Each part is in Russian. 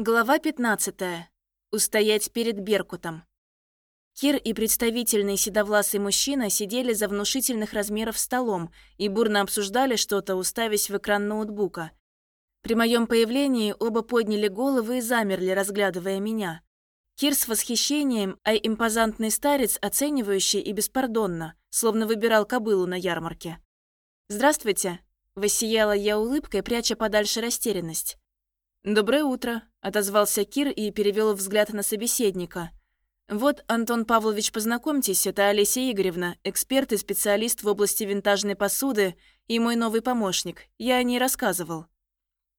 Глава 15. Устоять перед Беркутом. Кир и представительный седовласый мужчина сидели за внушительных размеров столом и бурно обсуждали что-то, уставясь в экран ноутбука. При моем появлении оба подняли головы и замерли, разглядывая меня. Кир с восхищением, а импозантный старец оценивающий и беспардонно, словно выбирал кобылу на ярмарке. «Здравствуйте», — воссияла я улыбкой, пряча подальше растерянность. «Доброе утро», — отозвался Кир и перевел взгляд на собеседника. «Вот, Антон Павлович, познакомьтесь, это Олеся Игоревна, эксперт и специалист в области винтажной посуды и мой новый помощник. Я о ней рассказывал».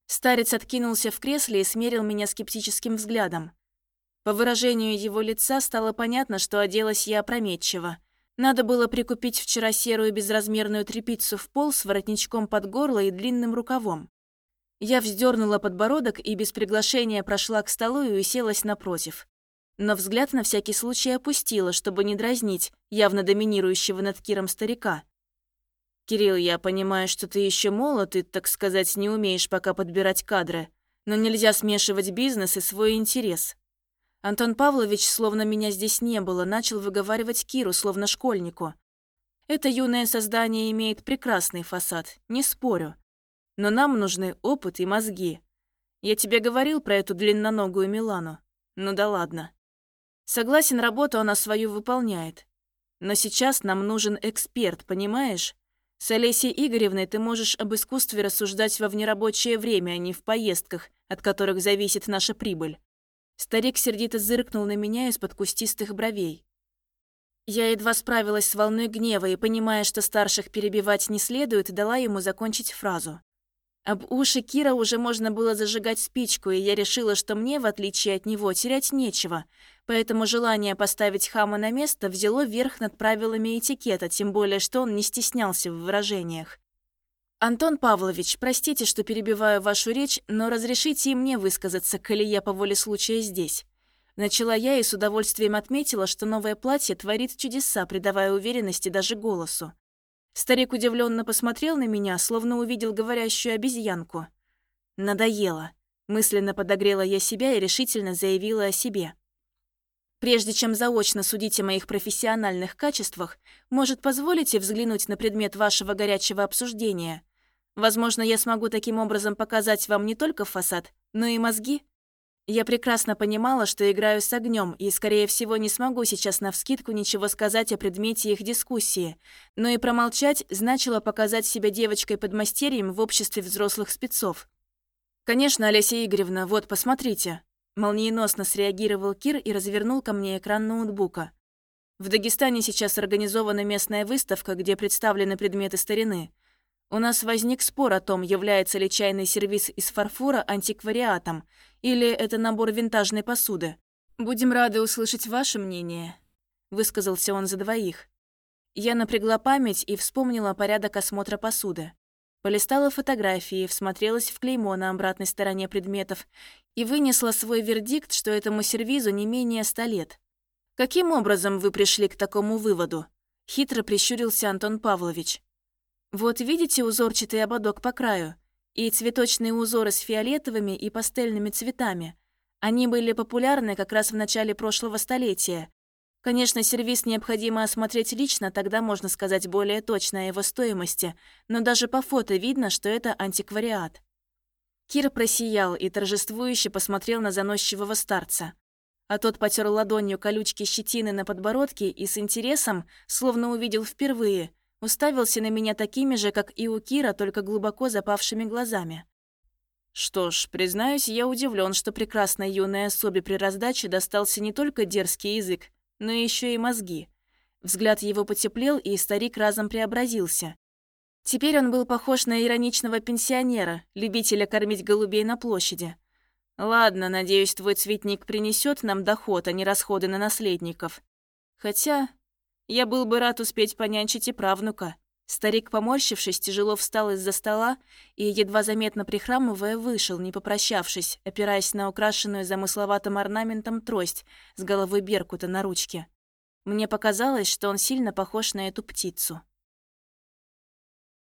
Старец откинулся в кресле и смерил меня скептическим взглядом. По выражению его лица стало понятно, что оделась я опрометчиво. Надо было прикупить вчера серую безразмерную тряпицу в пол с воротничком под горло и длинным рукавом. Я вздернула подбородок и без приглашения прошла к столу и уселась напротив. Но взгляд на всякий случай опустила, чтобы не дразнить явно доминирующего над Киром старика. «Кирилл, я понимаю, что ты еще молод и, так сказать, не умеешь пока подбирать кадры, но нельзя смешивать бизнес и свой интерес». Антон Павлович, словно меня здесь не было, начал выговаривать Киру, словно школьнику. Это юное создание имеет прекрасный фасад, не спорю. Но нам нужны опыт и мозги. Я тебе говорил про эту длинноногую Милану? Ну да ладно. Согласен, работу она свою выполняет. Но сейчас нам нужен эксперт, понимаешь? С Олесей Игоревной ты можешь об искусстве рассуждать во внерабочее время, а не в поездках, от которых зависит наша прибыль. Старик сердито зыркнул на меня из-под кустистых бровей. Я едва справилась с волной гнева и, понимая, что старших перебивать не следует, дала ему закончить фразу. Об уши Кира уже можно было зажигать спичку, и я решила, что мне, в отличие от него, терять нечего, поэтому желание поставить хама на место взяло верх над правилами этикета, тем более, что он не стеснялся в выражениях. «Антон Павлович, простите, что перебиваю вашу речь, но разрешите и мне высказаться, коли я по воле случая здесь». Начала я и с удовольствием отметила, что новое платье творит чудеса, придавая уверенности даже голосу. Старик удивленно посмотрел на меня, словно увидел говорящую обезьянку. «Надоело», — мысленно подогрела я себя и решительно заявила о себе. «Прежде чем заочно судить о моих профессиональных качествах, может, позволите взглянуть на предмет вашего горячего обсуждения? Возможно, я смогу таким образом показать вам не только фасад, но и мозги?» Я прекрасно понимала, что играю с огнем и, скорее всего, не смогу сейчас навскидку ничего сказать о предмете их дискуссии, но и промолчать значило показать себя девочкой-подмастерьем в обществе взрослых спецов. «Конечно, Олеся Игоревна, вот, посмотрите». Молниеносно среагировал Кир и развернул ко мне экран ноутбука. В Дагестане сейчас организована местная выставка, где представлены предметы старины. У нас возник спор о том, является ли чайный сервиз из фарфора антиквариатом, или это набор винтажной посуды. Будем рады услышать ваше мнение», — высказался он за двоих. Я напрягла память и вспомнила порядок осмотра посуды. Полистала фотографии, всмотрелась в клеймо на обратной стороне предметов и вынесла свой вердикт, что этому сервизу не менее ста лет. «Каким образом вы пришли к такому выводу?» — хитро прищурился Антон Павлович. Вот видите узорчатый ободок по краю? И цветочные узоры с фиолетовыми и пастельными цветами. Они были популярны как раз в начале прошлого столетия. Конечно, сервис необходимо осмотреть лично, тогда можно сказать более точно о его стоимости, но даже по фото видно, что это антиквариат. Кир просиял и торжествующе посмотрел на заносчивого старца. А тот потер ладонью колючки щетины на подбородке и с интересом, словно увидел впервые, уставился на меня такими же, как и у Кира, только глубоко запавшими глазами. Что ж, признаюсь, я удивлен, что прекрасной юной особе при раздаче достался не только дерзкий язык, но еще и мозги. Взгляд его потеплел, и старик разом преобразился. Теперь он был похож на ироничного пенсионера, любителя кормить голубей на площади. Ладно, надеюсь, твой цветник принесет нам доход, а не расходы на наследников. Хотя я был бы рад успеть понянчить и правнука. Старик, поморщившись, тяжело встал из-за стола и, едва заметно прихрамывая, вышел, не попрощавшись, опираясь на украшенную замысловатым орнаментом трость с головой Беркута на ручке. Мне показалось, что он сильно похож на эту птицу.